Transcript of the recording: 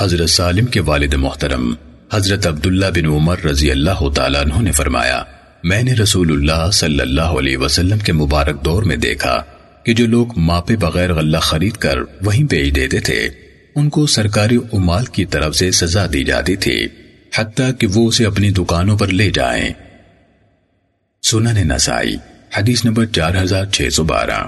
حضرت سالم کے والد محترم، حضرت عبداللہ بن عمر رضی اللہ تعالیٰ عنہ نے فرمایا، میں نے رسول اللہ صلی اللہ علیہ وسلم کے مبارک دور میں دیکھا کہ جو لوگ ماپے بغیر غلہ خرید کر وہیں بیچ دیتے تھے، ان کو سرکاری امال کی طرف سے سزا دی جاتی تھی، حتیٰ کہ وہ اسے اپنی دکانوں پر لے جائیں۔ سنن نسائی، حدیث نمبر چار ہزار چھ سو بارہ۔